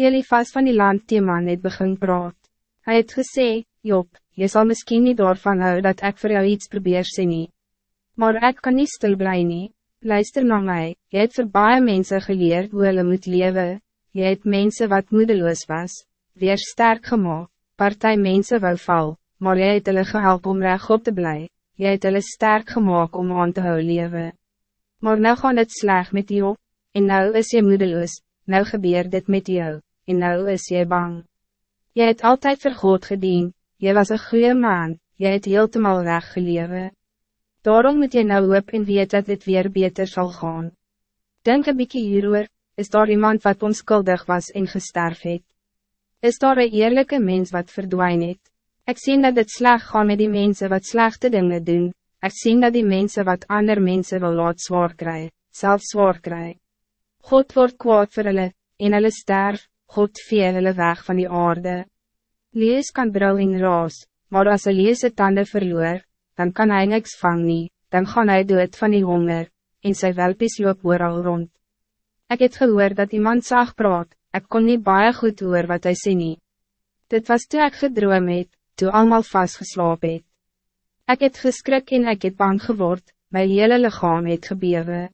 Elifas van die land Teman het begin praat. Hij het gesê, Job, je zal misschien niet doorvan hou dat ik voor jou iets probeer sê nie. Maar ik kan niet stil blij nie. Luister naar mij, je het vir baie mense geleerd hoe hulle moet leven. Je het mensen wat moedeloos was, weer sterk gemaakt. Partij mensen wou val, maar jy het hulle gehelp om reg op te blij. Jy het hulle sterk gemaakt om aan te hou leven. Maar nou gaan het sleg met jou, en nou is je moedeloos, nou gebeur dit met jou, en nou is je bang. Je het altijd vir God gedien, je was een goede man, je het heeltemal reg gelewe. Daarom moet je nou hoop en weet dat dit weer beter zal gaan. Denk een bykie hieroor, is daar iemand wat onskuldig was en gesterf het? Is daar een eerlijke mens wat verdwijn het? Ik zie dat het slag gaan met die mensen wat slechte dingen doen. Ik zie dat die mensen wat ander mensen wil laat zwaar krijgen, zelf zwaar krijgen. God wordt kwaad voor hulle, en hulle sterf, God vee hulle weg van die aarde. Lees kan brouw in raas, maar als een lees het tanden verloor, dan kan hij niks vang nie, dan gaan hij dood van die honger, en sy welpies loop al rond. Ik het gehoor dat iemand zag praat, ik kon niet baie goed hoor wat hij sê nie. Dit was toe ek gedroom het, toe allemaal vastgeslaap het. Ek het geskrik en ek het bang geword, my hele lichaam het gebewe.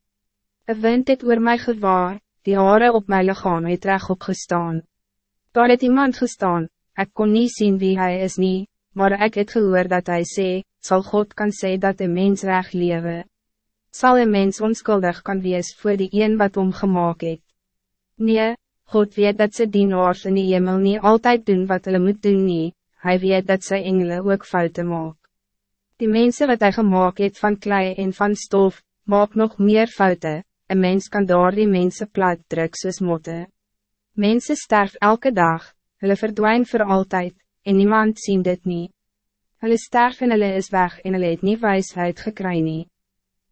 Een wind het oor my gewaar, die haren op my lichaam het reg opgestaan. Daar het iemand gestaan, ik kon niet zien wie hij is nie, maar ik het gehoor dat hij sê, zal God kan sê dat een mens reg lewe. Zal een mens onskuldig kan wees voor die een wat omgemaak het. Nee, God weet dat ze dienaars in die hemel niet altijd doen wat hulle moet doen nie, hy weet dat sy engele ook fouten maak. Die mensen wat hij gemaakt het van klei en van stof, maak nog meer fouten. Een mens kan door die mensen plat druk soos motte. Mensen sterf elke dag, hulle verdwijn voor altijd, en niemand zien dit niet. Hulle sterf en hulle is weg en hulle het nie wijsheid gekry nie.